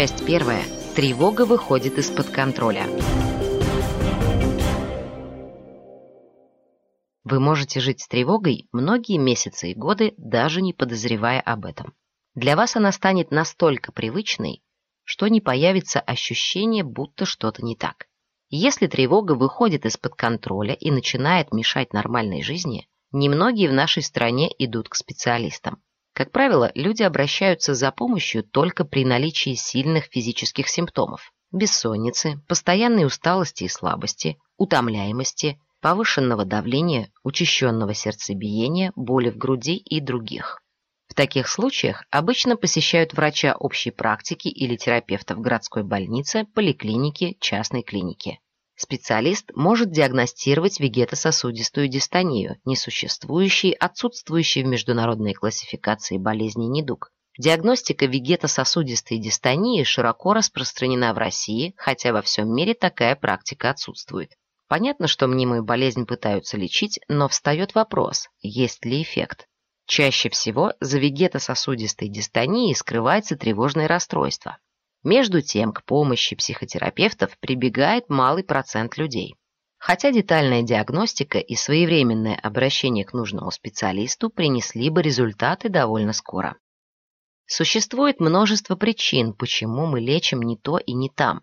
Часть первая. Тревога выходит из-под контроля. Вы можете жить с тревогой многие месяцы и годы, даже не подозревая об этом. Для вас она станет настолько привычной, что не появится ощущение, будто что-то не так. Если тревога выходит из-под контроля и начинает мешать нормальной жизни, немногие в нашей стране идут к специалистам. Как правило, люди обращаются за помощью только при наличии сильных физических симптомов – бессонницы, постоянной усталости и слабости, утомляемости, повышенного давления, учащенного сердцебиения, боли в груди и других. В таких случаях обычно посещают врача общей практики или терапевта в городской больнице, поликлинике, частной клинике. Специалист может диагностировать вегетососудистую дистонию, несуществующий, отсутствующий в международной классификации болезней недуг. Диагностика вегетососудистой дистонии широко распространена в России, хотя во всем мире такая практика отсутствует. Понятно, что мнимую болезнь пытаются лечить, но встает вопрос, есть ли эффект. Чаще всего за вегетососудистой дистонией скрывается тревожное расстройство. Между тем, к помощи психотерапевтов прибегает малый процент людей. Хотя детальная диагностика и своевременное обращение к нужному специалисту принесли бы результаты довольно скоро. Существует множество причин, почему мы лечим не то и не там.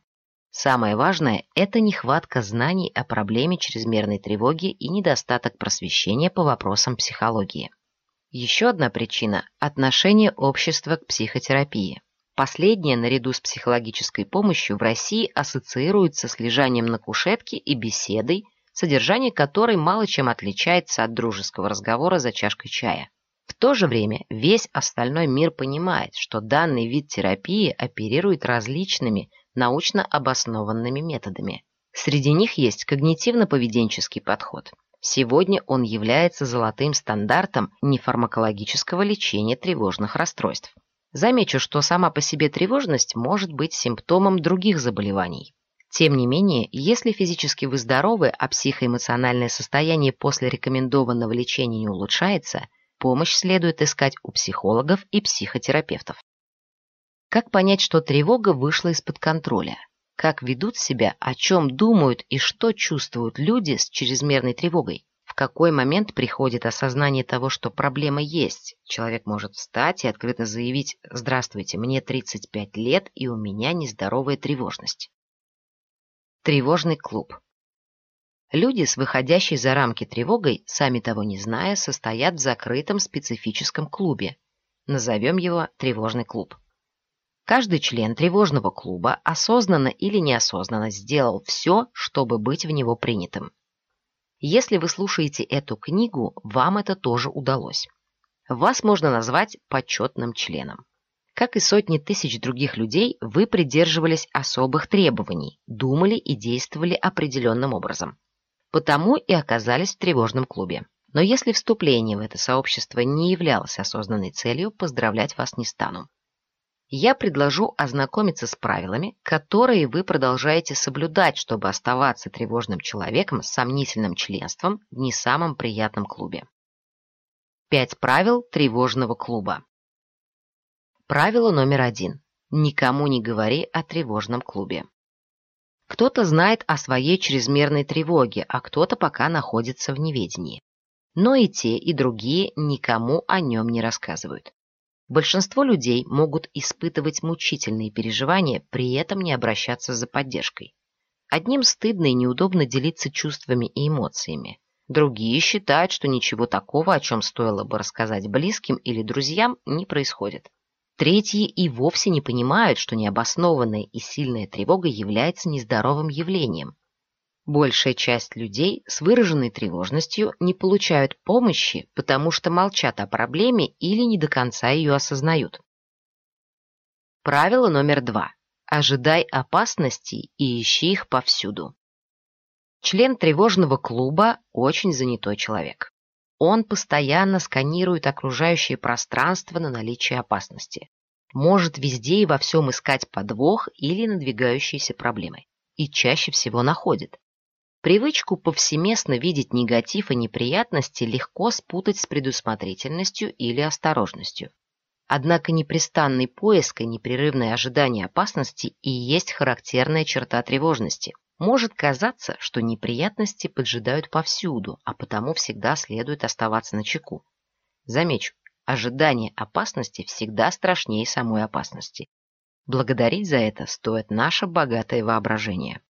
Самое важное – это нехватка знаний о проблеме чрезмерной тревоги и недостаток просвещения по вопросам психологии. Еще одна причина – отношение общества к психотерапии. Последнее, наряду с психологической помощью, в России ассоциируется с лежанием на кушетке и беседой, содержание которой мало чем отличается от дружеского разговора за чашкой чая. В то же время весь остальной мир понимает, что данный вид терапии оперирует различными научно обоснованными методами. Среди них есть когнитивно-поведенческий подход – Сегодня он является золотым стандартом нефармакологического лечения тревожных расстройств. Замечу, что сама по себе тревожность может быть симптомом других заболеваний. Тем не менее, если физически вы здоровы, а психоэмоциональное состояние после рекомендованного лечения не улучшается, помощь следует искать у психологов и психотерапевтов. Как понять, что тревога вышла из-под контроля? как ведут себя, о чем думают и что чувствуют люди с чрезмерной тревогой. Какой момент приходит осознание того, что проблема есть. Человек может встать и открыто заявить «Здравствуйте, мне 35 лет, и у меня нездоровая тревожность». Тревожный клуб. Люди с выходящей за рамки тревогой, сами того не зная, состоят в закрытом специфическом клубе. Назовем его тревожный клуб. Каждый член тревожного клуба осознанно или неосознанно сделал все, чтобы быть в него принятым. Если вы слушаете эту книгу, вам это тоже удалось. Вас можно назвать почетным членом. Как и сотни тысяч других людей, вы придерживались особых требований, думали и действовали определенным образом. Потому и оказались в тревожном клубе. Но если вступление в это сообщество не являлось осознанной целью, поздравлять вас не стану я предложу ознакомиться с правилами, которые вы продолжаете соблюдать, чтобы оставаться тревожным человеком с сомнительным членством в не самом приятном клубе. Пять правил тревожного клуба. Правило номер один. Никому не говори о тревожном клубе. Кто-то знает о своей чрезмерной тревоге, а кто-то пока находится в неведении. Но и те, и другие никому о нем не рассказывают. Большинство людей могут испытывать мучительные переживания, при этом не обращаться за поддержкой. Одним стыдно и неудобно делиться чувствами и эмоциями. Другие считают, что ничего такого, о чем стоило бы рассказать близким или друзьям, не происходит. Третьи и вовсе не понимают, что необоснованная и сильная тревога является нездоровым явлением, Большая часть людей с выраженной тревожностью не получают помощи, потому что молчат о проблеме или не до конца ее осознают. Правило номер два. Ожидай опасностей и ищи их повсюду. Член тревожного клуба – очень занятой человек. Он постоянно сканирует окружающее пространство на наличие опасности. Может везде и во всем искать подвох или надвигающиеся проблемы. И чаще всего находит. Привычку повсеместно видеть негатив и неприятности легко спутать с предусмотрительностью или осторожностью. Однако непрестанный поиск и непрерывное ожидание опасности и есть характерная черта тревожности. Может казаться, что неприятности поджидают повсюду, а потому всегда следует оставаться на чеку. Замечу, ожидание опасности всегда страшнее самой опасности. Благодарить за это стоит наше богатое воображение.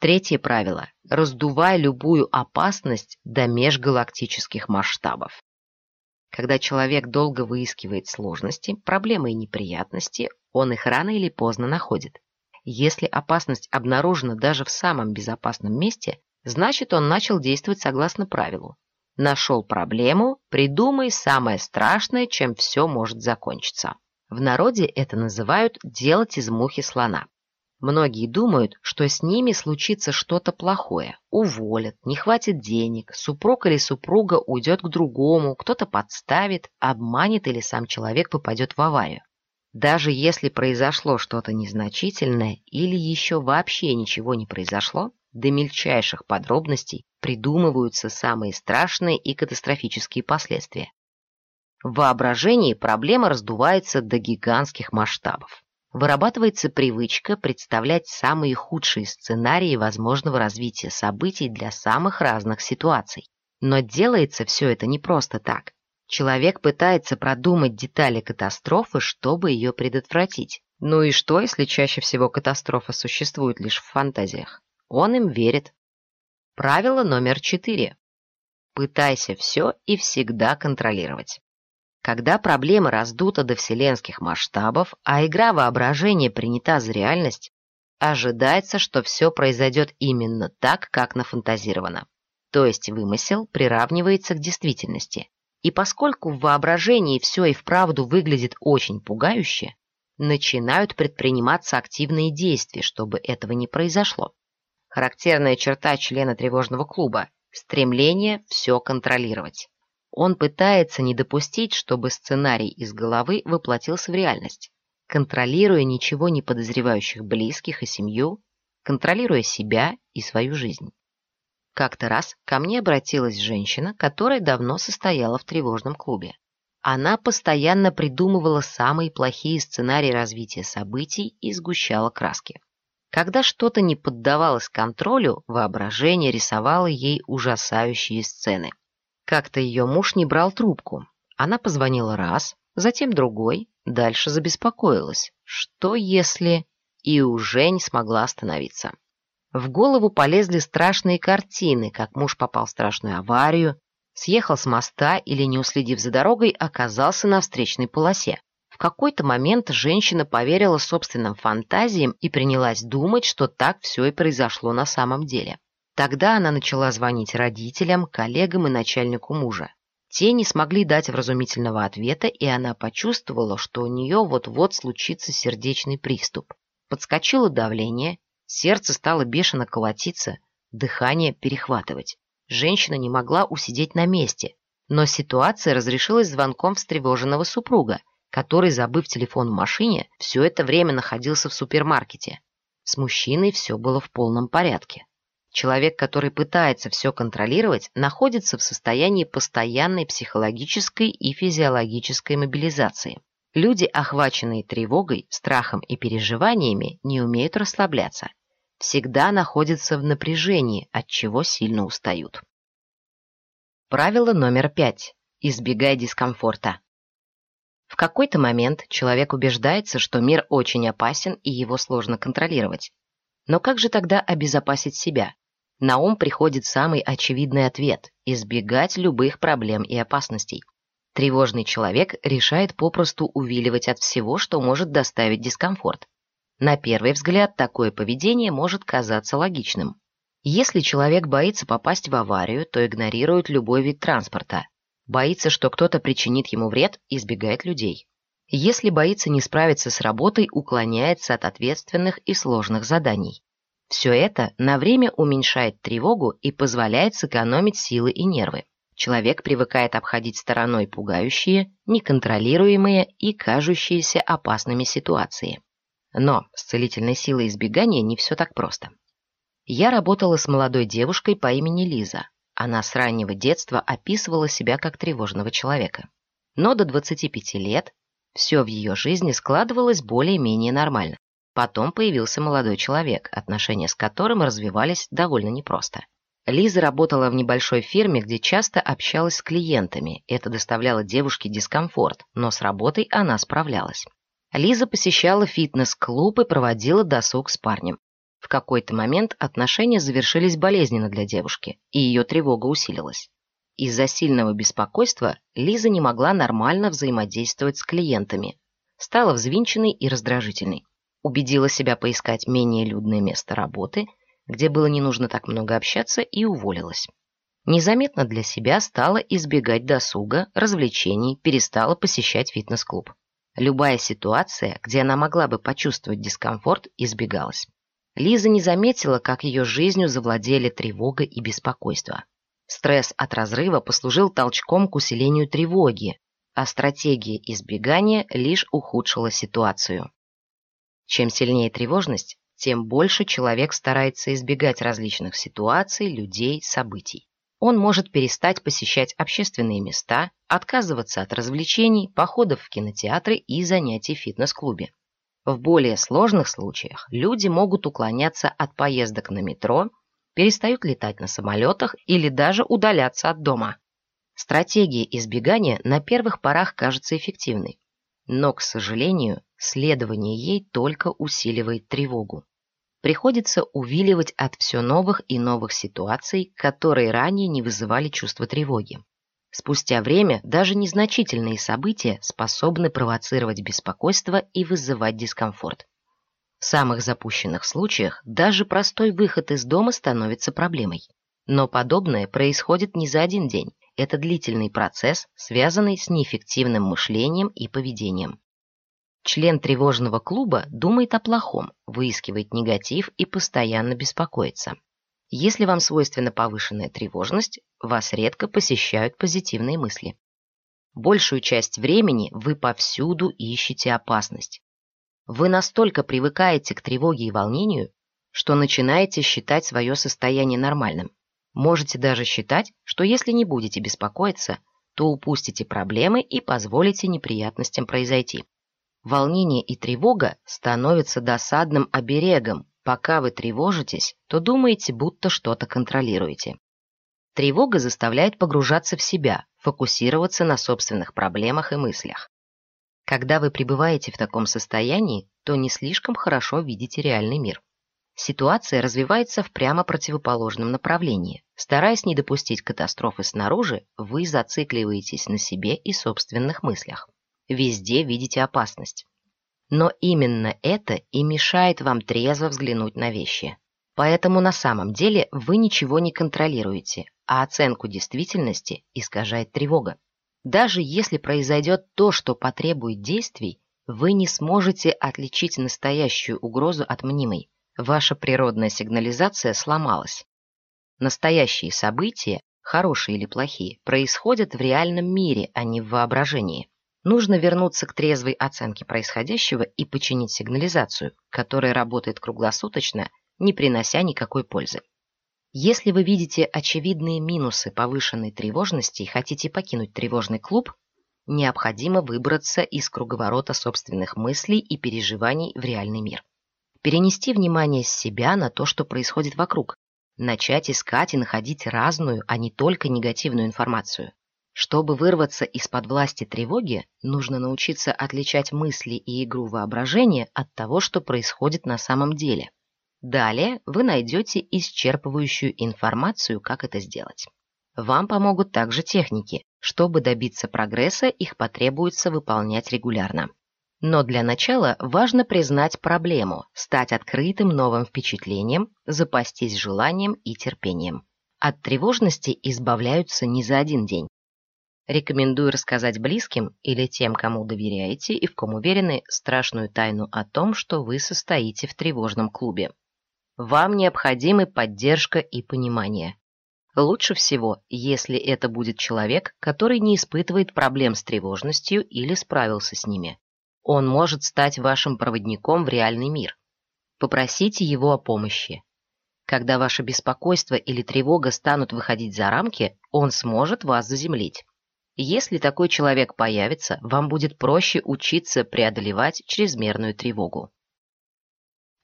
Третье правило. Раздувай любую опасность до межгалактических масштабов. Когда человек долго выискивает сложности, проблемы и неприятности, он их рано или поздно находит. Если опасность обнаружена даже в самом безопасном месте, значит он начал действовать согласно правилу. Нашел проблему, придумай самое страшное, чем все может закончиться. В народе это называют «делать из мухи слона». Многие думают, что с ними случится что-то плохое. Уволят, не хватит денег, супруг или супруга уйдет к другому, кто-то подставит, обманет или сам человек попадет в аварию. Даже если произошло что-то незначительное или еще вообще ничего не произошло, до мельчайших подробностей придумываются самые страшные и катастрофические последствия. В воображении проблема раздувается до гигантских масштабов. Вырабатывается привычка представлять самые худшие сценарии возможного развития событий для самых разных ситуаций. Но делается все это не просто так. Человек пытается продумать детали катастрофы, чтобы ее предотвратить. Ну и что, если чаще всего катастрофа существует лишь в фантазиях? Он им верит. Правило номер четыре. Пытайся все и всегда контролировать. Когда проблема раздута до вселенских масштабов, а игра воображения принята за реальность, ожидается, что все произойдет именно так, как нафантазировано. То есть вымысел приравнивается к действительности. И поскольку в воображении все и вправду выглядит очень пугающе, начинают предприниматься активные действия, чтобы этого не произошло. Характерная черта члена тревожного клуба – стремление все контролировать. Он пытается не допустить, чтобы сценарий из головы воплотился в реальность, контролируя ничего не подозревающих близких и семью, контролируя себя и свою жизнь. Как-то раз ко мне обратилась женщина, которая давно состояла в тревожном клубе. Она постоянно придумывала самые плохие сценарии развития событий и сгущала краски. Когда что-то не поддавалось контролю, воображение рисовало ей ужасающие сцены. Как-то ее муж не брал трубку. Она позвонила раз, затем другой, дальше забеспокоилась. Что если... И уже не смогла остановиться. В голову полезли страшные картины, как муж попал в страшную аварию, съехал с моста или, не уследив за дорогой, оказался на встречной полосе какой-то момент женщина поверила собственным фантазиям и принялась думать, что так все и произошло на самом деле. Тогда она начала звонить родителям, коллегам и начальнику мужа. Те не смогли дать вразумительного ответа, и она почувствовала, что у нее вот-вот случится сердечный приступ. Подскочило давление, сердце стало бешено колотиться, дыхание перехватывать. Женщина не могла усидеть на месте, но ситуация разрешилась звонком встревоженного супруга, который, забыв телефон в машине, все это время находился в супермаркете. С мужчиной все было в полном порядке. Человек, который пытается все контролировать, находится в состоянии постоянной психологической и физиологической мобилизации. Люди, охваченные тревогой, страхом и переживаниями, не умеют расслабляться. Всегда находятся в напряжении, от чего сильно устают. Правило номер пять. Избегай дискомфорта. В какой-то момент человек убеждается, что мир очень опасен и его сложно контролировать. Но как же тогда обезопасить себя? На ум приходит самый очевидный ответ – избегать любых проблем и опасностей. Тревожный человек решает попросту увиливать от всего, что может доставить дискомфорт. На первый взгляд такое поведение может казаться логичным. Если человек боится попасть в аварию, то игнорирует любой вид транспорта, боится, что кто-то причинит ему вред, избегает людей. Если боится не справиться с работой, уклоняется от ответственных и сложных заданий. Все это на время уменьшает тревогу и позволяет сэкономить силы и нервы. Человек привыкает обходить стороной пугающие, неконтролируемые и кажущиеся опасными ситуации. Но с целительной силой избегания не все так просто. Я работала с молодой девушкой по имени Лиза. Она с раннего детства описывала себя как тревожного человека. Но до 25 лет все в ее жизни складывалось более-менее нормально. Потом появился молодой человек, отношения с которым развивались довольно непросто. Лиза работала в небольшой фирме, где часто общалась с клиентами. Это доставляло девушке дискомфорт, но с работой она справлялась. Лиза посещала фитнес-клуб и проводила досуг с парнем. В какой-то момент отношения завершились болезненно для девушки, и ее тревога усилилась. Из-за сильного беспокойства Лиза не могла нормально взаимодействовать с клиентами. Стала взвинченной и раздражительной. Убедила себя поискать менее людное место работы, где было не нужно так много общаться, и уволилась. Незаметно для себя стала избегать досуга, развлечений, перестала посещать фитнес-клуб. Любая ситуация, где она могла бы почувствовать дискомфорт, избегалась. Лиза не заметила, как ее жизнью завладели тревога и беспокойство. Стресс от разрыва послужил толчком к усилению тревоги, а стратегия избегания лишь ухудшила ситуацию. Чем сильнее тревожность, тем больше человек старается избегать различных ситуаций, людей, событий. Он может перестать посещать общественные места, отказываться от развлечений, походов в кинотеатры и занятий в фитнес-клубе. В более сложных случаях люди могут уклоняться от поездок на метро, перестают летать на самолетах или даже удаляться от дома. Стратегия избегания на первых порах кажется эффективной, но, к сожалению, следование ей только усиливает тревогу. Приходится увиливать от все новых и новых ситуаций, которые ранее не вызывали чувства тревоги. Спустя время даже незначительные события способны провоцировать беспокойство и вызывать дискомфорт. В самых запущенных случаях даже простой выход из дома становится проблемой. Но подобное происходит не за один день. Это длительный процесс, связанный с неэффективным мышлением и поведением. Член тревожного клуба думает о плохом, выискивает негатив и постоянно беспокоится. Если вам свойственна повышенная тревожность, вас редко посещают позитивные мысли. Большую часть времени вы повсюду ищете опасность. Вы настолько привыкаете к тревоге и волнению, что начинаете считать свое состояние нормальным. Можете даже считать, что если не будете беспокоиться, то упустите проблемы и позволите неприятностям произойти. Волнение и тревога становятся досадным оберегом, Пока вы тревожитесь, то думаете, будто что-то контролируете. Тревога заставляет погружаться в себя, фокусироваться на собственных проблемах и мыслях. Когда вы пребываете в таком состоянии, то не слишком хорошо видите реальный мир. Ситуация развивается в прямо противоположном направлении. Стараясь не допустить катастрофы снаружи, вы зацикливаетесь на себе и собственных мыслях. Везде видите опасность. Но именно это и мешает вам трезво взглянуть на вещи. Поэтому на самом деле вы ничего не контролируете, а оценку действительности искажает тревога. Даже если произойдет то, что потребует действий, вы не сможете отличить настоящую угрозу от мнимой. Ваша природная сигнализация сломалась. Настоящие события, хорошие или плохие, происходят в реальном мире, а не в воображении. Нужно вернуться к трезвой оценке происходящего и починить сигнализацию, которая работает круглосуточно, не принося никакой пользы. Если вы видите очевидные минусы повышенной тревожности и хотите покинуть тревожный клуб, необходимо выбраться из круговорота собственных мыслей и переживаний в реальный мир. Перенести внимание с себя на то, что происходит вокруг, начать искать и находить разную, а не только негативную информацию. Чтобы вырваться из-под власти тревоги, нужно научиться отличать мысли и игру воображения от того, что происходит на самом деле. Далее вы найдете исчерпывающую информацию, как это сделать. Вам помогут также техники. Чтобы добиться прогресса, их потребуется выполнять регулярно. Но для начала важно признать проблему, стать открытым новым впечатлением, запастись желанием и терпением. От тревожности избавляются не за один день. Рекомендую рассказать близким или тем, кому доверяете и в ком уверены, страшную тайну о том, что вы состоите в тревожном клубе. Вам необходимы поддержка и понимание. Лучше всего, если это будет человек, который не испытывает проблем с тревожностью или справился с ними. Он может стать вашим проводником в реальный мир. Попросите его о помощи. Когда ваше беспокойство или тревога станут выходить за рамки, он сможет вас заземлить. Если такой человек появится, вам будет проще учиться преодолевать чрезмерную тревогу.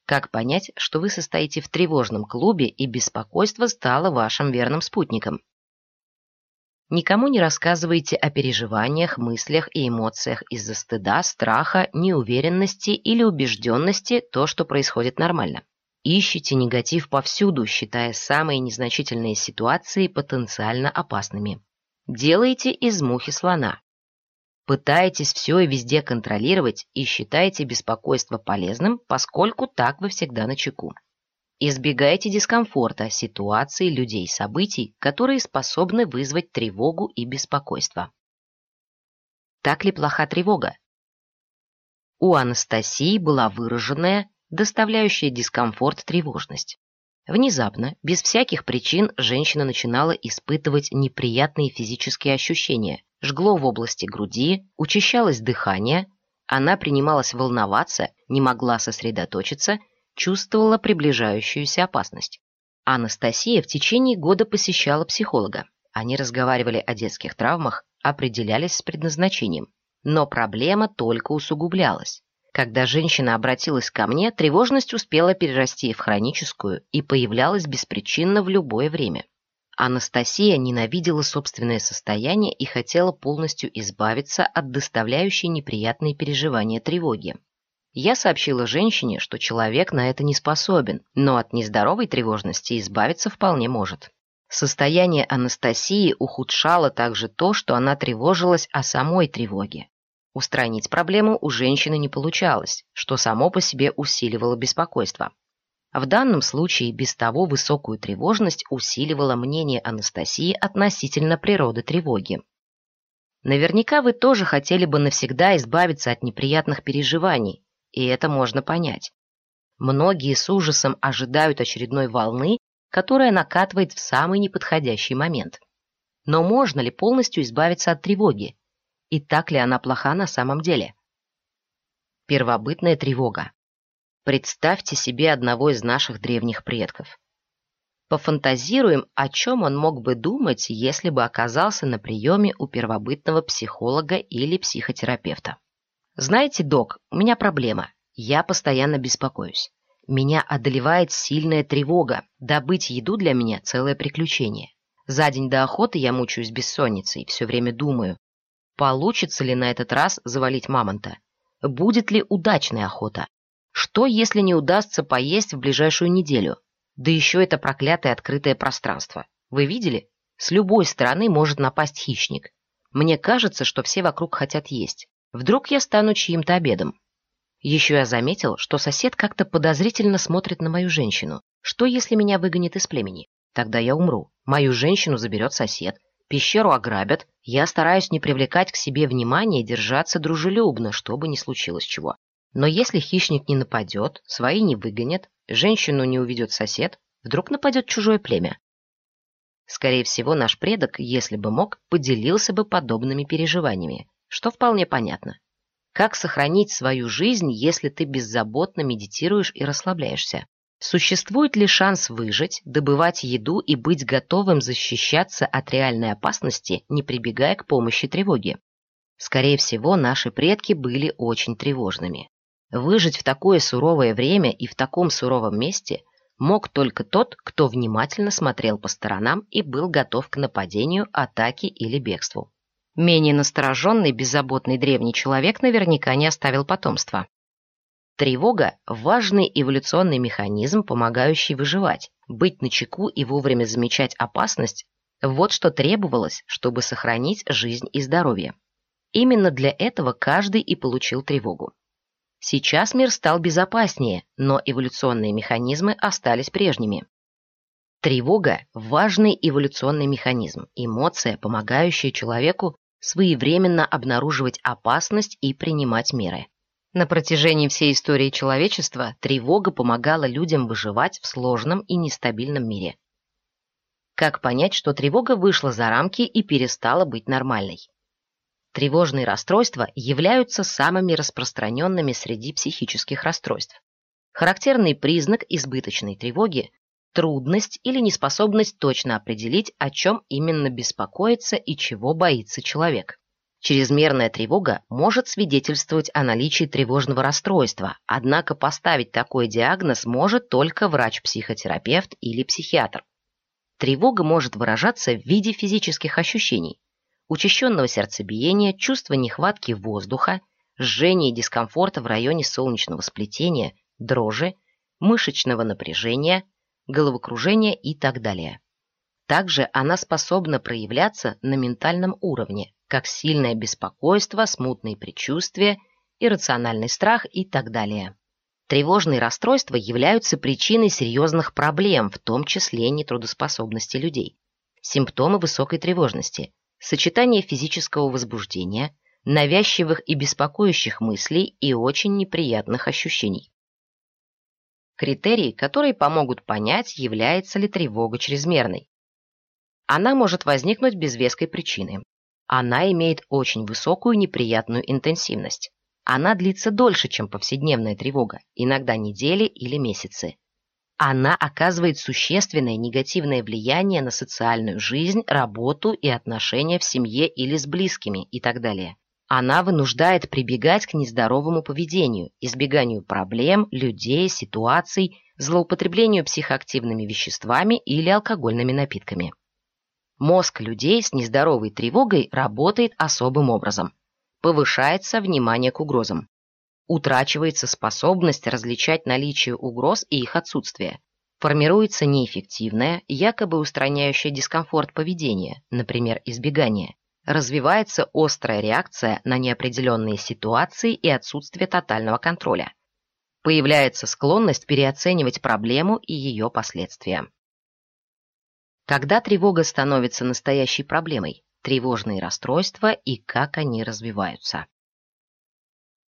Как понять, что вы состоите в тревожном клубе и беспокойство стало вашим верным спутником? Никому не рассказывайте о переживаниях, мыслях и эмоциях из-за стыда, страха, неуверенности или убежденности то, что происходит нормально. Ищите негатив повсюду, считая самые незначительные ситуации потенциально опасными. Делайте из мухи слона. Пытаетесь все и везде контролировать и считаете беспокойство полезным, поскольку так вы всегда на чеку. Избегайте дискомфорта, ситуаций, людей, событий, которые способны вызвать тревогу и беспокойство. Так ли плоха тревога? У Анастасии была выраженная, доставляющая дискомфорт тревожность. Внезапно, без всяких причин, женщина начинала испытывать неприятные физические ощущения. Жгло в области груди, учащалось дыхание, она принималась волноваться, не могла сосредоточиться – чувствовала приближающуюся опасность. Анастасия в течение года посещала психолога. Они разговаривали о детских травмах, определялись с предназначением. Но проблема только усугублялась. Когда женщина обратилась ко мне, тревожность успела перерасти в хроническую и появлялась беспричинно в любое время. Анастасия ненавидела собственное состояние и хотела полностью избавиться от доставляющей неприятные переживания тревоги. Я сообщила женщине, что человек на это не способен, но от нездоровой тревожности избавиться вполне может. Состояние Анастасии ухудшало также то, что она тревожилась о самой тревоге. Устранить проблему у женщины не получалось, что само по себе усиливало беспокойство. В данном случае без того высокую тревожность усиливало мнение Анастасии относительно природы тревоги. Наверняка вы тоже хотели бы навсегда избавиться от неприятных переживаний, и это можно понять. Многие с ужасом ожидают очередной волны, которая накатывает в самый неподходящий момент. Но можно ли полностью избавиться от тревоги? И так ли она плоха на самом деле? Первобытная тревога. Представьте себе одного из наших древних предков. Пофантазируем, о чем он мог бы думать, если бы оказался на приеме у первобытного психолога или психотерапевта. Знаете, док, у меня проблема. Я постоянно беспокоюсь. Меня одолевает сильная тревога. Добыть еду для меня – целое приключение. За день до охоты я мучаюсь бессонницей, и все время думаю, получится ли на этот раз завалить мамонта? Будет ли удачная охота? Что, если не удастся поесть в ближайшую неделю? Да еще это проклятое открытое пространство. Вы видели? С любой стороны может напасть хищник. Мне кажется, что все вокруг хотят есть. Вдруг я стану чьим-то обедом. Еще я заметил, что сосед как-то подозрительно смотрит на мою женщину. Что, если меня выгонят из племени? Тогда я умру. Мою женщину заберет сосед. Пещеру ограбят. Я стараюсь не привлекать к себе внимания и держаться дружелюбно, чтобы не случилось чего. Но если хищник не нападет, свои не выгонят, женщину не уведет сосед, вдруг нападет чужое племя. Скорее всего, наш предок, если бы мог, поделился бы подобными переживаниями что вполне понятно. Как сохранить свою жизнь, если ты беззаботно медитируешь и расслабляешься? Существует ли шанс выжить, добывать еду и быть готовым защищаться от реальной опасности, не прибегая к помощи тревоги? Скорее всего, наши предки были очень тревожными. Выжить в такое суровое время и в таком суровом месте мог только тот, кто внимательно смотрел по сторонам и был готов к нападению, атаке или бегству. Менее настороженный, беззаботный древний человек наверняка не оставил потомства. Тревога – важный эволюционный механизм, помогающий выживать, быть начеку и вовремя замечать опасность – вот что требовалось, чтобы сохранить жизнь и здоровье. Именно для этого каждый и получил тревогу. Сейчас мир стал безопаснее, но эволюционные механизмы остались прежними. Тревога – важный эволюционный механизм, эмоция, помогающая человеку своевременно обнаруживать опасность и принимать меры. На протяжении всей истории человечества тревога помогала людям выживать в сложном и нестабильном мире. Как понять, что тревога вышла за рамки и перестала быть нормальной? Тревожные расстройства являются самыми распространенными среди психических расстройств. Характерный признак избыточной тревоги трудность или неспособность точно определить, о чем именно беспокоится и чего боится человек. Чрезмерная тревога может свидетельствовать о наличии тревожного расстройства, однако поставить такой диагноз может только врач-психотерапевт или психиатр. Тревога может выражаться в виде физических ощущений, учащенного сердцебиения, чувства нехватки воздуха, жжения и дискомфорта в районе солнечного сплетения, дрожи, мышечного напряжения, головокружения и так далее. Также она способна проявляться на ментальном уровне, как сильное беспокойство, смутные предчувствия, иррациональный страх и так далее. Тревожные расстройства являются причиной серьезных проблем, в том числе нетрудоспособности людей. Симптомы высокой тревожности – сочетание физического возбуждения, навязчивых и беспокоящих мыслей и очень неприятных ощущений. Критерий, которые помогут понять, является ли тревога чрезмерной. Она может возникнуть без веской причины. Она имеет очень высокую неприятную интенсивность. Она длится дольше, чем повседневная тревога, иногда недели или месяцы. Она оказывает существенное негативное влияние на социальную жизнь, работу и отношения в семье или с близкими и так далее. Она вынуждает прибегать к нездоровому поведению, избеганию проблем, людей, ситуаций, злоупотреблению психоактивными веществами или алкогольными напитками. Мозг людей с нездоровой тревогой работает особым образом. Повышается внимание к угрозам. Утрачивается способность различать наличие угроз и их отсутствие. Формируется неэффективное, якобы устраняющее дискомфорт поведение, например, избегание. Развивается острая реакция на неопределенные ситуации и отсутствие тотального контроля. Появляется склонность переоценивать проблему и ее последствия. Когда тревога становится настоящей проблемой, тревожные расстройства и как они развиваются.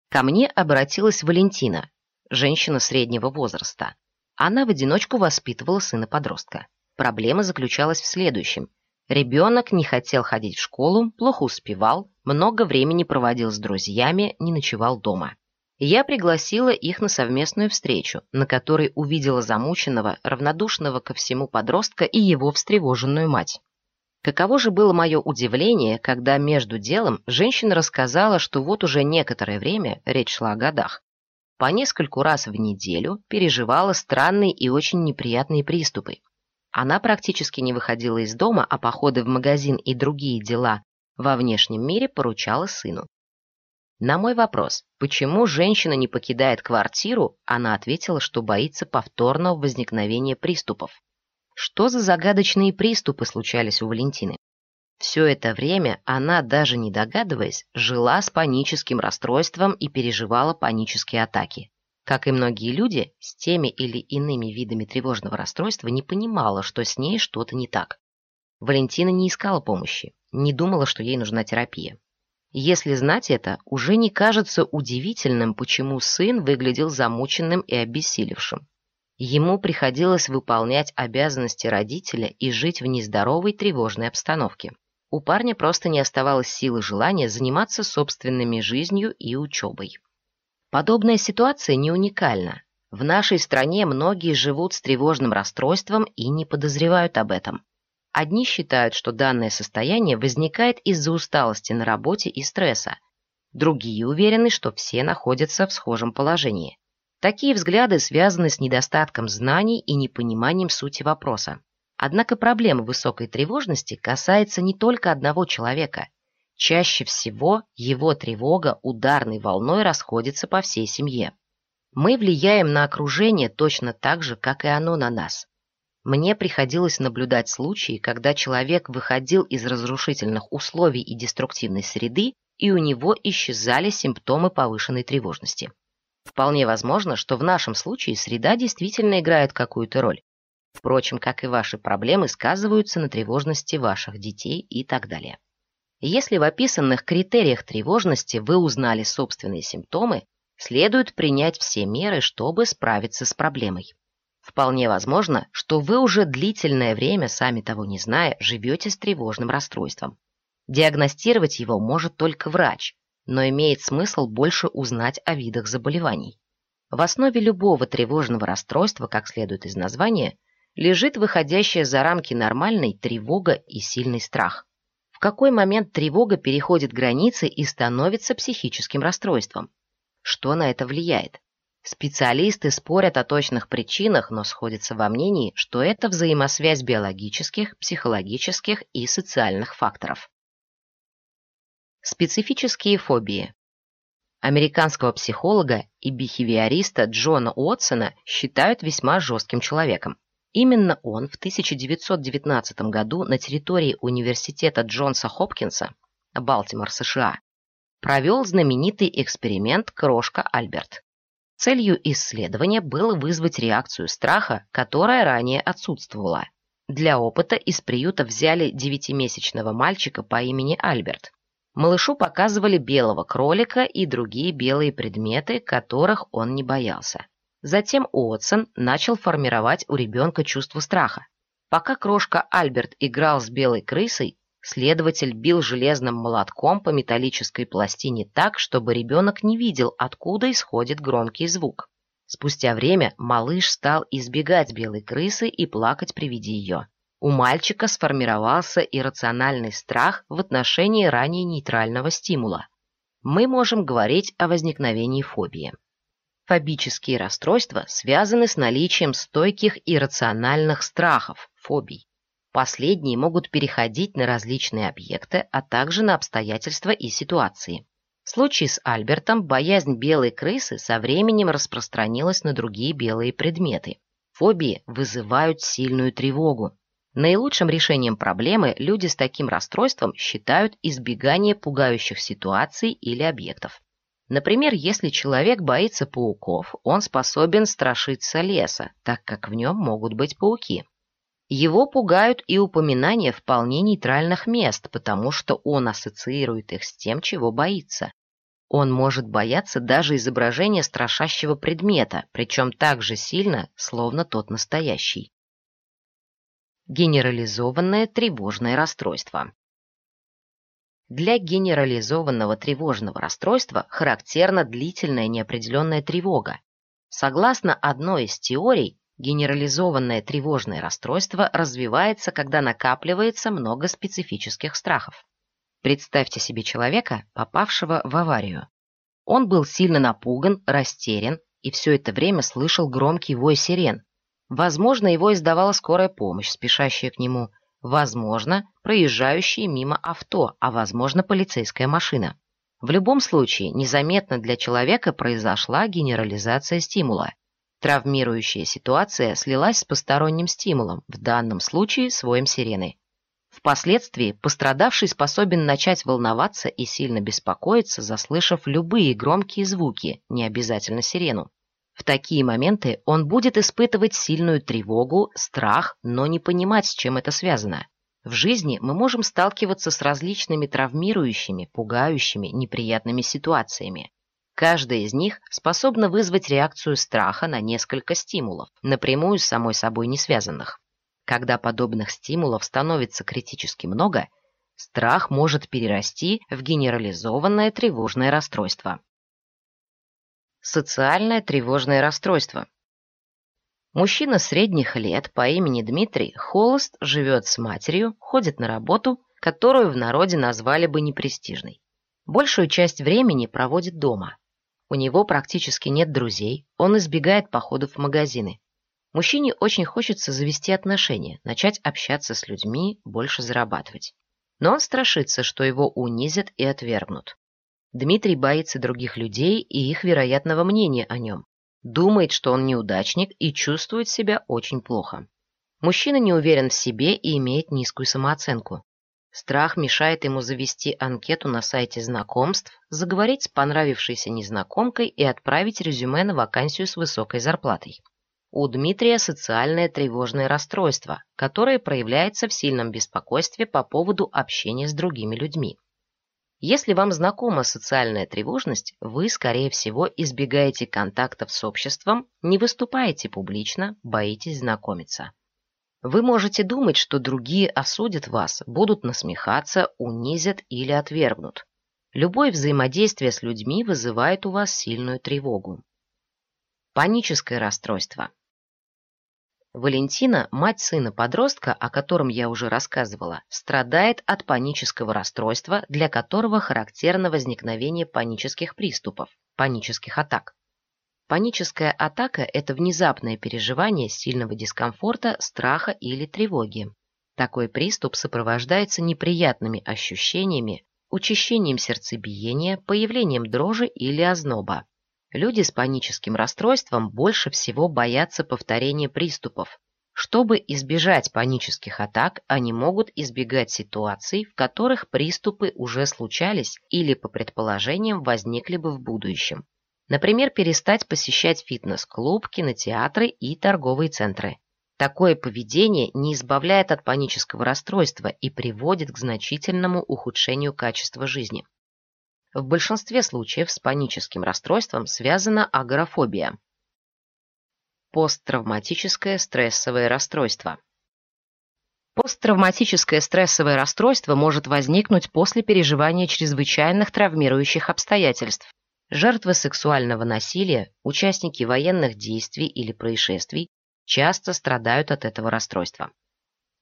Ко мне обратилась Валентина, женщина среднего возраста. Она в одиночку воспитывала сына-подростка. Проблема заключалась в следующем. Ребенок не хотел ходить в школу, плохо успевал, много времени проводил с друзьями, не ночевал дома. Я пригласила их на совместную встречу, на которой увидела замученного, равнодушного ко всему подростка и его встревоженную мать. Каково же было мое удивление, когда между делом женщина рассказала, что вот уже некоторое время, речь шла о годах, по нескольку раз в неделю переживала странные и очень неприятные приступы. Она практически не выходила из дома, а походы в магазин и другие дела во внешнем мире поручала сыну. На мой вопрос, почему женщина не покидает квартиру, она ответила, что боится повторного возникновения приступов. Что за загадочные приступы случались у Валентины? Все это время она, даже не догадываясь, жила с паническим расстройством и переживала панические атаки. Как и многие люди, с теми или иными видами тревожного расстройства не понимала, что с ней что-то не так. Валентина не искала помощи, не думала, что ей нужна терапия. Если знать это, уже не кажется удивительным, почему сын выглядел замученным и обессилевшим. Ему приходилось выполнять обязанности родителя и жить в нездоровой тревожной обстановке. У парня просто не оставалось силы желания заниматься собственными жизнью и учебой. Подобная ситуация не уникальна. В нашей стране многие живут с тревожным расстройством и не подозревают об этом. Одни считают, что данное состояние возникает из-за усталости на работе и стресса. Другие уверены, что все находятся в схожем положении. Такие взгляды связаны с недостатком знаний и непониманием сути вопроса. Однако проблема высокой тревожности касается не только одного человека. Чаще всего его тревога ударной волной расходится по всей семье. Мы влияем на окружение точно так же, как и оно на нас. Мне приходилось наблюдать случаи, когда человек выходил из разрушительных условий и деструктивной среды, и у него исчезали симптомы повышенной тревожности. Вполне возможно, что в нашем случае среда действительно играет какую-то роль. Впрочем, как и ваши проблемы сказываются на тревожности ваших детей и так далее. Если в описанных критериях тревожности вы узнали собственные симптомы, следует принять все меры, чтобы справиться с проблемой. Вполне возможно, что вы уже длительное время, сами того не зная, живете с тревожным расстройством. Диагностировать его может только врач, но имеет смысл больше узнать о видах заболеваний. В основе любого тревожного расстройства, как следует из названия, лежит выходящая за рамки нормальной тревога и сильный страх. В какой момент тревога переходит границы и становится психическим расстройством? Что на это влияет? Специалисты спорят о точных причинах, но сходятся во мнении, что это взаимосвязь биологических, психологических и социальных факторов. Специфические фобии. Американского психолога и бихевиориста Джона Уотсона считают весьма жестким человеком. Именно он в 1919 году на территории университета Джонса Хопкинса, Балтимор, США, провел знаменитый эксперимент «Крошка Альберт». Целью исследования было вызвать реакцию страха, которая ранее отсутствовала. Для опыта из приюта взяли девятимесячного мальчика по имени Альберт. Малышу показывали белого кролика и другие белые предметы, которых он не боялся. Затем Уотсон начал формировать у ребенка чувство страха. Пока крошка Альберт играл с белой крысой, следователь бил железным молотком по металлической пластине так, чтобы ребенок не видел, откуда исходит громкий звук. Спустя время малыш стал избегать белой крысы и плакать при виде ее. У мальчика сформировался иррациональный страх в отношении ранее нейтрального стимула. Мы можем говорить о возникновении фобии. Фобические расстройства связаны с наличием стойких иррациональных страхов, фобий. Последние могут переходить на различные объекты, а также на обстоятельства и ситуации. В случае с Альбертом боязнь белой крысы со временем распространилась на другие белые предметы. Фобии вызывают сильную тревогу. Наилучшим решением проблемы люди с таким расстройством считают избегание пугающих ситуаций или объектов. Например, если человек боится пауков, он способен страшиться леса, так как в нем могут быть пауки. Его пугают и упоминания вполне нейтральных мест, потому что он ассоциирует их с тем, чего боится. Он может бояться даже изображения страшащего предмета, причем так же сильно, словно тот настоящий. Генерализованное тревожное расстройство. Для генерализованного тревожного расстройства характерна длительная неопределенная тревога. Согласно одной из теорий, генерализованное тревожное расстройство развивается, когда накапливается много специфических страхов. Представьте себе человека, попавшего в аварию. Он был сильно напуган, растерян и все это время слышал громкий вой сирен. Возможно, его издавала скорая помощь, спешащая к нему – Возможно, проезжающие мимо авто, а возможно, полицейская машина. В любом случае, незаметно для человека произошла генерализация стимула. Травмирующая ситуация слилась с посторонним стимулом, в данном случае с воем сирены. Впоследствии пострадавший способен начать волноваться и сильно беспокоиться, заслышав любые громкие звуки, не обязательно сирену. В такие моменты он будет испытывать сильную тревогу, страх, но не понимать, с чем это связано. В жизни мы можем сталкиваться с различными травмирующими, пугающими, неприятными ситуациями. Каждая из них способна вызвать реакцию страха на несколько стимулов, напрямую с самой собой не связанных. Когда подобных стимулов становится критически много, страх может перерасти в генерализованное тревожное расстройство. Социальное тревожное расстройство. Мужчина средних лет по имени Дмитрий холост, живет с матерью, ходит на работу, которую в народе назвали бы непрестижной. Большую часть времени проводит дома. У него практически нет друзей, он избегает походов в магазины. Мужчине очень хочется завести отношения, начать общаться с людьми, больше зарабатывать. Но он страшится, что его унизят и отвергнут. Дмитрий боится других людей и их вероятного мнения о нем. Думает, что он неудачник и чувствует себя очень плохо. Мужчина не уверен в себе и имеет низкую самооценку. Страх мешает ему завести анкету на сайте знакомств, заговорить с понравившейся незнакомкой и отправить резюме на вакансию с высокой зарплатой. У Дмитрия социальное тревожное расстройство, которое проявляется в сильном беспокойстве по поводу общения с другими людьми. Если вам знакома социальная тревожность, вы, скорее всего, избегаете контактов с обществом, не выступаете публично, боитесь знакомиться. Вы можете думать, что другие осудят вас, будут насмехаться, унизят или отвергнут. Любое взаимодействие с людьми вызывает у вас сильную тревогу. Паническое расстройство. Валентина, мать сына-подростка, о котором я уже рассказывала, страдает от панического расстройства, для которого характерно возникновение панических приступов, панических атак. Паническая атака – это внезапное переживание сильного дискомфорта, страха или тревоги. Такой приступ сопровождается неприятными ощущениями, учащением сердцебиения, появлением дрожи или озноба. Люди с паническим расстройством больше всего боятся повторения приступов. Чтобы избежать панических атак, они могут избегать ситуаций, в которых приступы уже случались или, по предположениям, возникли бы в будущем. Например, перестать посещать фитнес-клуб, кинотеатры и торговые центры. Такое поведение не избавляет от панического расстройства и приводит к значительному ухудшению качества жизни. В большинстве случаев с паническим расстройством связана агорафобия. Посттравматическое стрессовое расстройство. Посттравматическое стрессовое расстройство может возникнуть после переживания чрезвычайных травмирующих обстоятельств. Жертвы сексуального насилия, участники военных действий или происшествий часто страдают от этого расстройства.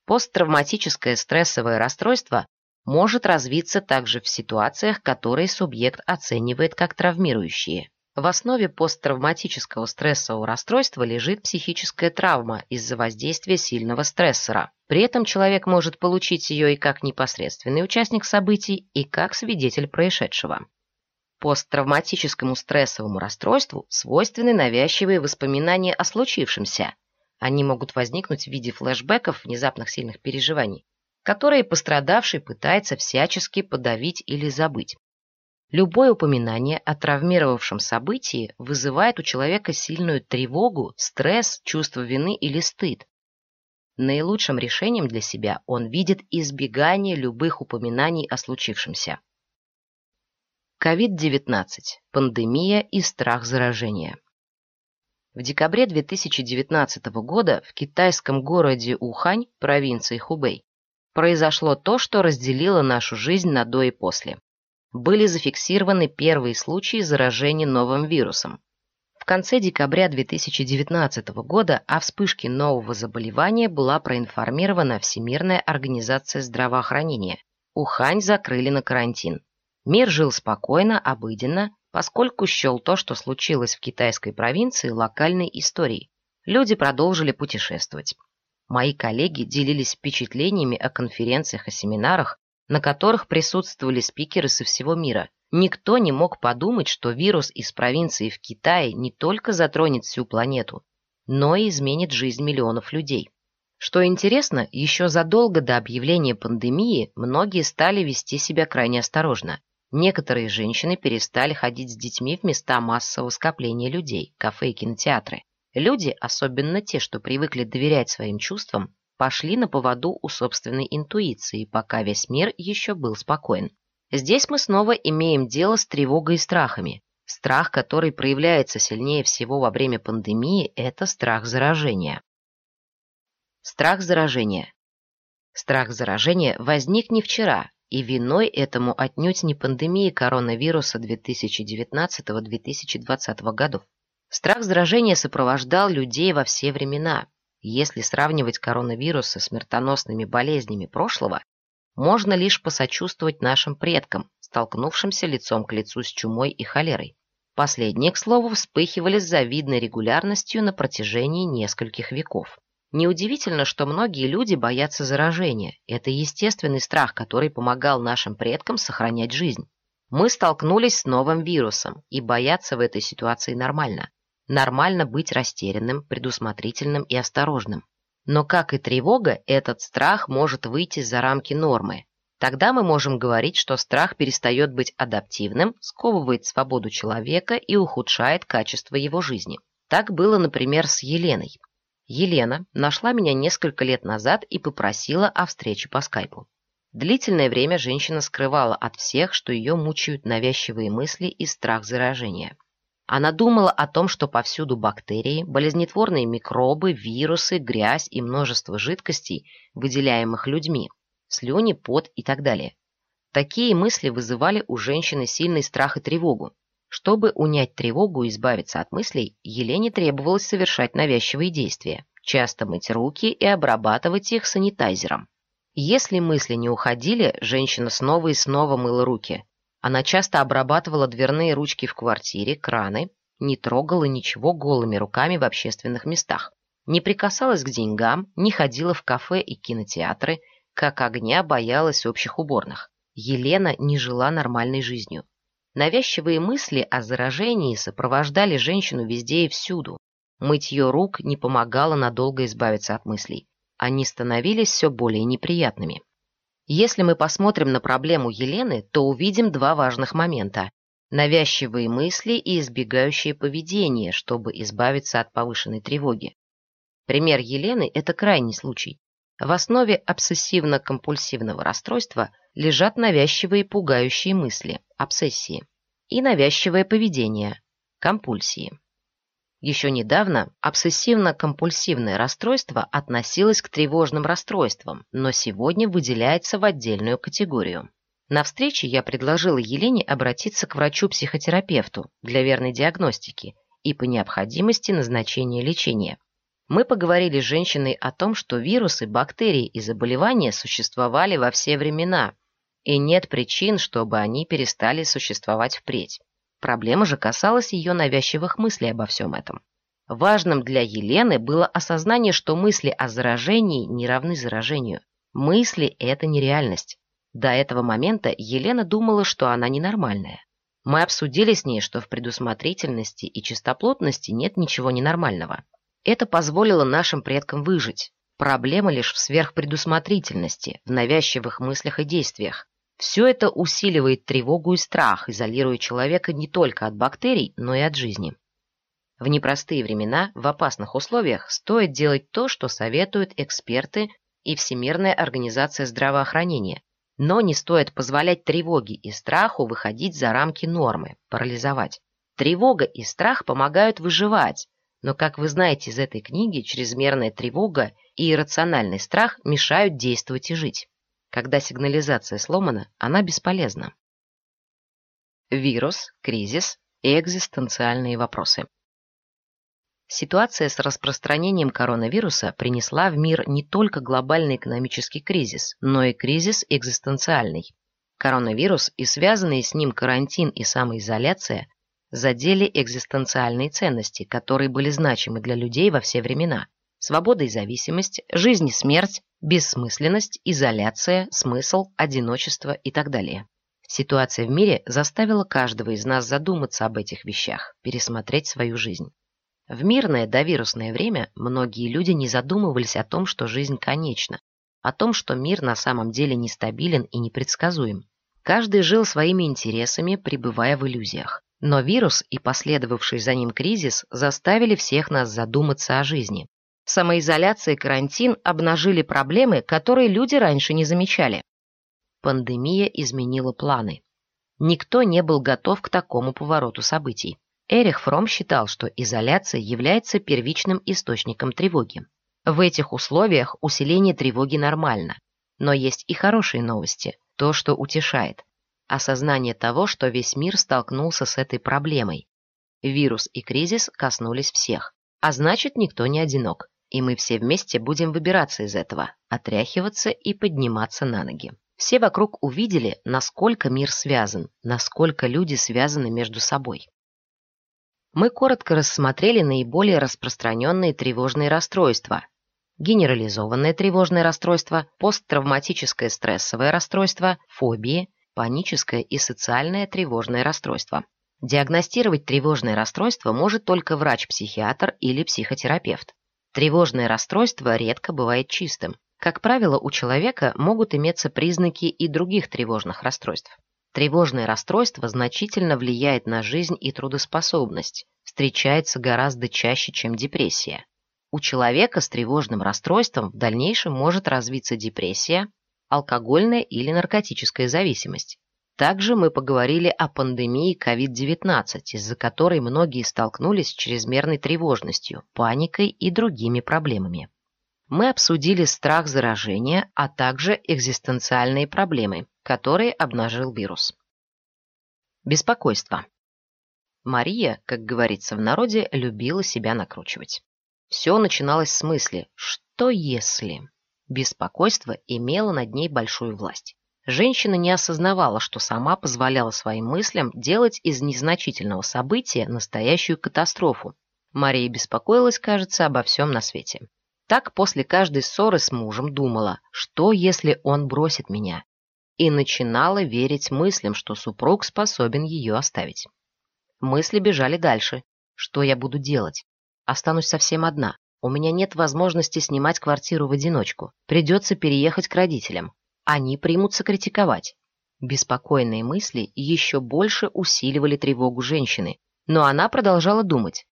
Посттравматическое стрессовое расстройство может развиться также в ситуациях, которые субъект оценивает как травмирующие. В основе посттравматического стрессового расстройства лежит психическая травма из-за воздействия сильного стрессора. При этом человек может получить ее и как непосредственный участник событий, и как свидетель происшедшего. Посттравматическому стрессовому расстройству свойственны навязчивые воспоминания о случившемся. Они могут возникнуть в виде флешбеков, внезапных сильных переживаний, которые пострадавший пытается всячески подавить или забыть. Любое упоминание о травмировавшем событии вызывает у человека сильную тревогу, стресс, чувство вины или стыд. Наилучшим решением для себя он видит избегание любых упоминаний о случившемся. COVID-19. Пандемия и страх заражения. В декабре 2019 года в китайском городе Ухань, провинции Хубэй, произошло то, что разделило нашу жизнь на до и после. Были зафиксированы первые случаи заражения новым вирусом. В конце декабря 2019 года о вспышке нового заболевания была проинформирована Всемирная организация здравоохранения. Ухань закрыли на карантин. Мир жил спокойно, обыденно, поскольку счел то, что случилось в китайской провинции, локальной историей. Люди продолжили путешествовать. Мои коллеги делились впечатлениями о конференциях и семинарах, на которых присутствовали спикеры со всего мира. Никто не мог подумать, что вирус из провинции в Китае не только затронет всю планету, но и изменит жизнь миллионов людей. Что интересно, еще задолго до объявления пандемии многие стали вести себя крайне осторожно. Некоторые женщины перестали ходить с детьми в места массового скопления людей, кафе и кинотеатры. Люди, особенно те, что привыкли доверять своим чувствам, пошли на поводу у собственной интуиции, пока весь мир еще был спокоен. Здесь мы снова имеем дело с тревогой и страхами. Страх, который проявляется сильнее всего во время пандемии, это страх заражения. Страх заражения. Страх заражения возник не вчера, и виной этому отнюдь не пандемия коронавируса 2019-2020 годов. Страх заражения сопровождал людей во все времена. Если сравнивать коронавирус со смертоносными болезнями прошлого, можно лишь посочувствовать нашим предкам, столкнувшимся лицом к лицу с чумой и холерой. Последние, к слову, вспыхивали с завидной регулярностью на протяжении нескольких веков. Неудивительно, что многие люди боятся заражения. Это естественный страх, который помогал нашим предкам сохранять жизнь. Мы столкнулись с новым вирусом, и бояться в этой ситуации нормально. Нормально быть растерянным, предусмотрительным и осторожным. Но, как и тревога, этот страх может выйти за рамки нормы. Тогда мы можем говорить, что страх перестает быть адаптивным, сковывает свободу человека и ухудшает качество его жизни. Так было, например, с Еленой. Елена нашла меня несколько лет назад и попросила о встрече по скайпу. Длительное время женщина скрывала от всех, что ее мучают навязчивые мысли и страх заражения. Она думала о том, что повсюду бактерии, болезнетворные микробы, вирусы, грязь и множество жидкостей, выделяемых людьми, слюни, пот и так далее. Такие мысли вызывали у женщины сильный страх и тревогу. Чтобы унять тревогу и избавиться от мыслей, Елене требовалось совершать навязчивые действия. часто мыть руки и обрабатывать их санитайзером. Если мысли не уходили, женщина снова и снова мыла руки. Она часто обрабатывала дверные ручки в квартире, краны, не трогала ничего голыми руками в общественных местах, не прикасалась к деньгам, не ходила в кафе и кинотеатры, как огня боялась общих уборных. Елена не жила нормальной жизнью. Навязчивые мысли о заражении сопровождали женщину везде и всюду. Мытье рук не помогало надолго избавиться от мыслей. Они становились все более неприятными. Если мы посмотрим на проблему Елены, то увидим два важных момента навязчивые мысли и избегающее поведение, чтобы избавиться от повышенной тревоги. Пример Елены – это крайний случай. В основе обсессивно-компульсивного расстройства лежат навязчивые пугающие мысли, обсессии, и навязчивое поведение, компульсии. Еще недавно обсессивно-компульсивное расстройство относилось к тревожным расстройствам, но сегодня выделяется в отдельную категорию. На встрече я предложила Елене обратиться к врачу-психотерапевту для верной диагностики и по необходимости назначения лечения. Мы поговорили с женщиной о том, что вирусы, бактерии и заболевания существовали во все времена, и нет причин, чтобы они перестали существовать впредь. Проблема же касалась ее навязчивых мыслей обо всем этом. Важным для Елены было осознание, что мысли о заражении не равны заражению. Мысли – это нереальность. До этого момента Елена думала, что она ненормальная. Мы обсудили с ней, что в предусмотрительности и чистоплотности нет ничего ненормального. Это позволило нашим предкам выжить. Проблема лишь в сверхпредусмотрительности, в навязчивых мыслях и действиях. Все это усиливает тревогу и страх, изолируя человека не только от бактерий, но и от жизни. В непростые времена, в опасных условиях, стоит делать то, что советуют эксперты и Всемирная организация здравоохранения, но не стоит позволять тревоге и страху выходить за рамки нормы, парализовать. Тревога и страх помогают выживать, но, как вы знаете из этой книги, чрезмерная тревога и иррациональный страх мешают действовать и жить. Когда сигнализация сломана, она бесполезна. Вирус, кризис и экзистенциальные вопросы. Ситуация с распространением коронавируса принесла в мир не только глобальный экономический кризис, но и кризис экзистенциальный. Коронавирус и связанные с ним карантин и самоизоляция задели экзистенциальные ценности, которые были значимы для людей во все времена. Свобода и зависимость, жизнь и смерть, бессмысленность, изоляция, смысл, одиночество и так далее. Ситуация в мире заставила каждого из нас задуматься об этих вещах, пересмотреть свою жизнь. В мирное довирусное время многие люди не задумывались о том, что жизнь конечна, о том, что мир на самом деле нестабилен и непредсказуем. Каждый жил своими интересами, пребывая в иллюзиях. Но вирус и последовавший за ним кризис заставили всех нас задуматься о жизни. Самоизоляция и карантин обнажили проблемы, которые люди раньше не замечали. Пандемия изменила планы. Никто не был готов к такому повороту событий. Эрих Фром считал, что изоляция является первичным источником тревоги. В этих условиях усиление тревоги нормально. Но есть и хорошие новости, то, что утешает. Осознание того, что весь мир столкнулся с этой проблемой. Вирус и кризис коснулись всех, а значит, никто не одинок, и мы все вместе будем выбираться из этого, отряхиваться и подниматься на ноги. Все вокруг увидели, насколько мир связан, насколько люди связаны между собой мы коротко рассмотрели наиболее распространенные тревожные расстройства. Генерализованное тревожное расстройство, посттравматическое стрессовое расстройство, фобии, паническое и социальное тревожное расстройство. Диагностировать тревожное расстройство может только врач-психиатр или психотерапевт. Тревожное расстройство редко бывает чистым. Как правило, у человека могут иметься признаки и других тревожных расстройств. Тревожное расстройство значительно влияет на жизнь и трудоспособность, встречается гораздо чаще, чем депрессия. У человека с тревожным расстройством в дальнейшем может развиться депрессия, алкогольная или наркотическая зависимость. Также мы поговорили о пандемии COVID-19, из-за которой многие столкнулись с чрезмерной тревожностью, паникой и другими проблемами. Мы обсудили страх заражения, а также экзистенциальные проблемы, которые обнажил вирус. Беспокойство. Мария, как говорится в народе, любила себя накручивать. Все начиналось с мысли «что если?». Беспокойство имело над ней большую власть. Женщина не осознавала, что сама позволяла своим мыслям делать из незначительного события настоящую катастрофу. Мария беспокоилась, кажется, обо всем на свете. Так после каждой ссоры с мужем думала, что если он бросит меня? И начинала верить мыслям, что супруг способен ее оставить. Мысли бежали дальше. Что я буду делать? Останусь совсем одна. У меня нет возможности снимать квартиру в одиночку. Придется переехать к родителям. Они примутся критиковать. Беспокойные мысли еще больше усиливали тревогу женщины, но она продолжала думать.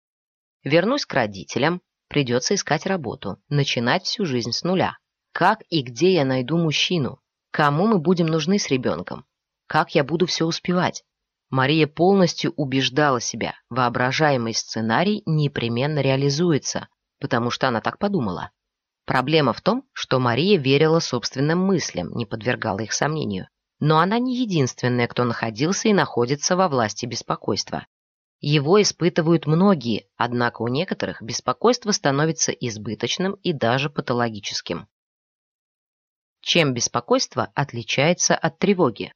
Вернусь к родителям, придется искать работу, начинать всю жизнь с нуля. Как и где я найду мужчину? Кому мы будем нужны с ребенком? Как я буду все успевать? Мария полностью убеждала себя, воображаемый сценарий непременно реализуется, потому что она так подумала. Проблема в том, что Мария верила собственным мыслям, не подвергала их сомнению. Но она не единственная, кто находился и находится во власти беспокойства. Его испытывают многие, однако у некоторых беспокойство становится избыточным и даже патологическим. Чем беспокойство отличается от тревоги?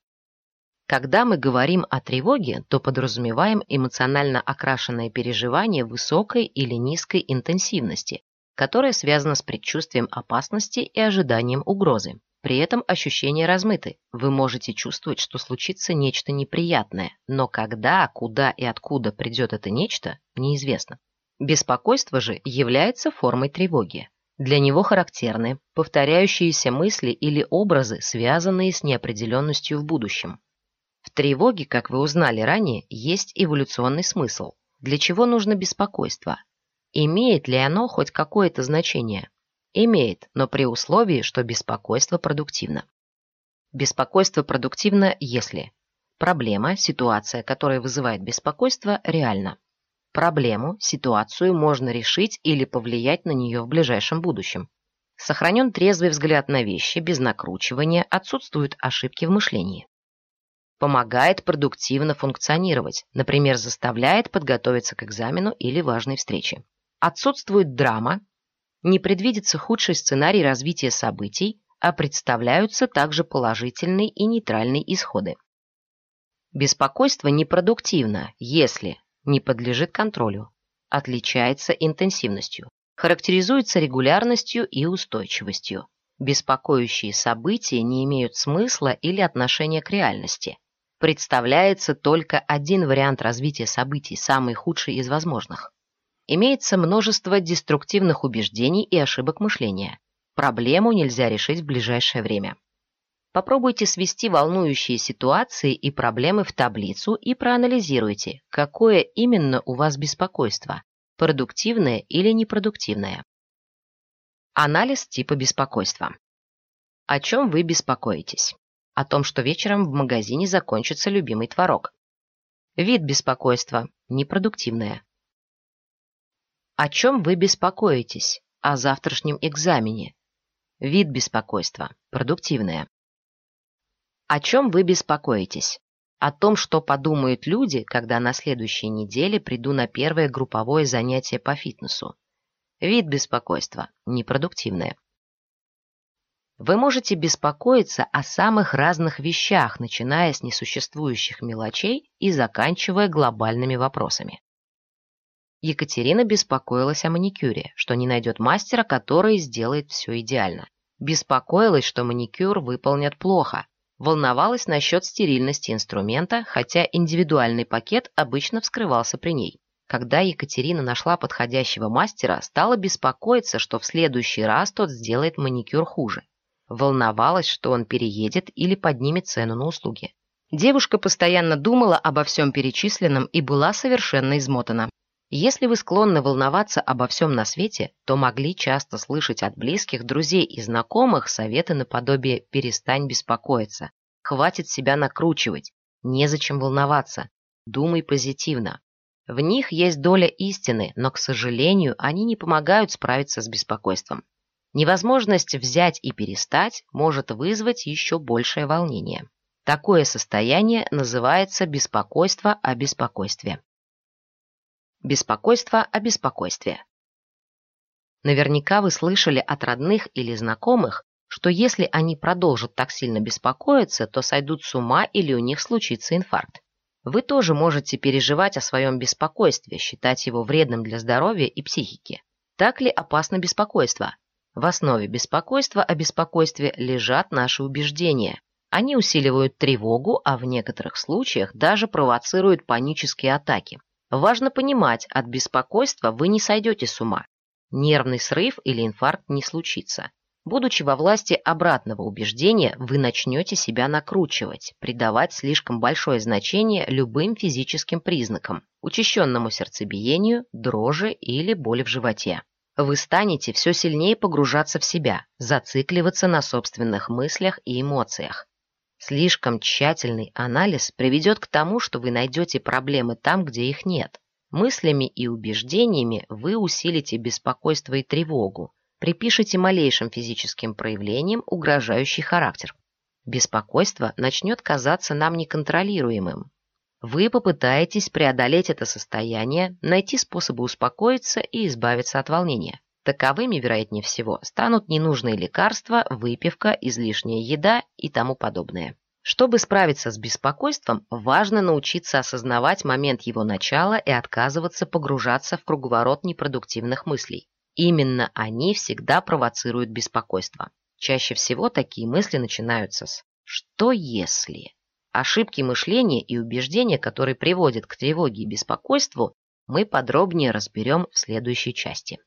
Когда мы говорим о тревоге, то подразумеваем эмоционально окрашенное переживание высокой или низкой интенсивности, которое связано с предчувствием опасности и ожиданием угрозы. При этом ощущения размыты. Вы можете чувствовать, что случится нечто неприятное, но когда, куда и откуда придет это нечто, неизвестно. Беспокойство же является формой тревоги. Для него характерны повторяющиеся мысли или образы, связанные с неопределенностью в будущем. В тревоге, как вы узнали ранее, есть эволюционный смысл. Для чего нужно беспокойство? Имеет ли оно хоть какое-то значение? Имеет, но при условии, что беспокойство продуктивно. Беспокойство продуктивно, если проблема, ситуация, которая вызывает беспокойство, реальна. Проблему, ситуацию можно решить или повлиять на нее в ближайшем будущем. Сохранен трезвый взгляд на вещи, без накручивания, отсутствуют ошибки в мышлении помогает продуктивно функционировать, например, заставляет подготовиться к экзамену или важной встрече. Отсутствует драма, не предвидится худший сценарий развития событий, а представляются также положительные и нейтральные исходы. Беспокойство непродуктивно, если не подлежит контролю, отличается интенсивностью, характеризуется регулярностью и устойчивостью. Беспокоящие события не имеют смысла или отношения к реальности, представляется только один вариант развития событий, самый худший из возможных. Имеется множество деструктивных убеждений и ошибок мышления. Проблему нельзя решить в ближайшее время. Попробуйте свести волнующие ситуации и проблемы в таблицу и проанализируйте, какое именно у вас беспокойство – продуктивное или непродуктивное. Анализ типа беспокойства. О чем вы беспокоитесь? о том, что вечером в магазине закончится любимый творог. Вид беспокойства непродуктивное. О чем вы беспокоитесь? О завтрашнем экзамене. Вид беспокойства продуктивное. О чем вы беспокоитесь? О том, что подумают люди, когда на следующей неделе приду на первое групповое занятие по фитнесу. Вид беспокойства непродуктивное. Вы можете беспокоиться о самых разных вещах, начиная с несуществующих мелочей и заканчивая глобальными вопросами. Екатерина беспокоилась о маникюре, что не найдет мастера, который сделает все идеально. Беспокоилась, что маникюр выполнят плохо. Волновалась насчет стерильности инструмента, хотя индивидуальный пакет обычно вскрывался при ней. Когда Екатерина нашла подходящего мастера, стала беспокоиться, что в следующий раз тот сделает маникюр хуже. Волновалась, что он переедет или поднимет цену на услуги. Девушка постоянно думала обо всем перечисленном и была совершенно измотана. Если вы склонны волноваться обо всем на свете, то могли часто слышать от близких, друзей и знакомых советы наподобие «перестань беспокоиться», «хватит себя накручивать», «незачем волноваться», «думай позитивно». В них есть доля истины, но, к сожалению, они не помогают справиться с беспокойством. Невозможность взять и перестать может вызвать еще большее волнение. Такое состояние называется беспокойство о беспокойстве. Беспокойство о беспокойстве. Наверняка вы слышали от родных или знакомых, что если они продолжат так сильно беспокоиться, то сойдут с ума или у них случится инфаркт. Вы тоже можете переживать о своем беспокойстве, считать его вредным для здоровья и психики. Так ли опасно беспокойство? В основе беспокойства о беспокойстве лежат наши убеждения. Они усиливают тревогу, а в некоторых случаях даже провоцируют панические атаки. Важно понимать, от беспокойства вы не сойдете с ума. Нервный срыв или инфаркт не случится. Будучи во власти обратного убеждения, вы начнете себя накручивать, придавать слишком большое значение любым физическим признакам, учащенному сердцебиению, дрожи или боли в животе. Вы станете все сильнее погружаться в себя, зацикливаться на собственных мыслях и эмоциях. Слишком тщательный анализ приведет к тому, что вы найдете проблемы там, где их нет. Мыслями и убеждениями вы усилите беспокойство и тревогу, припишите малейшим физическим проявлениям угрожающий характер. Беспокойство начнет казаться нам неконтролируемым. Вы попытаетесь преодолеть это состояние, найти способы успокоиться и избавиться от волнения. Таковыми, вероятнее всего, станут ненужные лекарства, выпивка, излишняя еда и тому подобное. Чтобы справиться с беспокойством, важно научиться осознавать момент его начала и отказываться погружаться в круговорот непродуктивных мыслей. Именно они всегда провоцируют беспокойство. Чаще всего такие мысли начинаются с «что если?». Ошибки мышления и убеждения, которые приводят к тревоге и беспокойству, мы подробнее разберем в следующей части.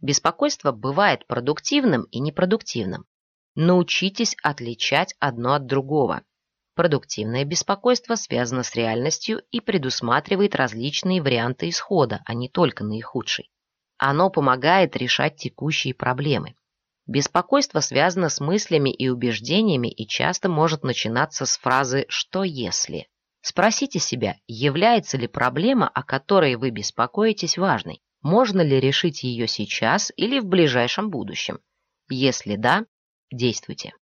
Беспокойство бывает продуктивным и непродуктивным. Научитесь отличать одно от другого. Продуктивное беспокойство связано с реальностью и предусматривает различные варианты исхода, а не только наихудший. Оно помогает решать текущие проблемы. Беспокойство связано с мыслями и убеждениями и часто может начинаться с фразы «что если?». Спросите себя, является ли проблема, о которой вы беспокоитесь, важной? Можно ли решить ее сейчас или в ближайшем будущем? Если да, действуйте.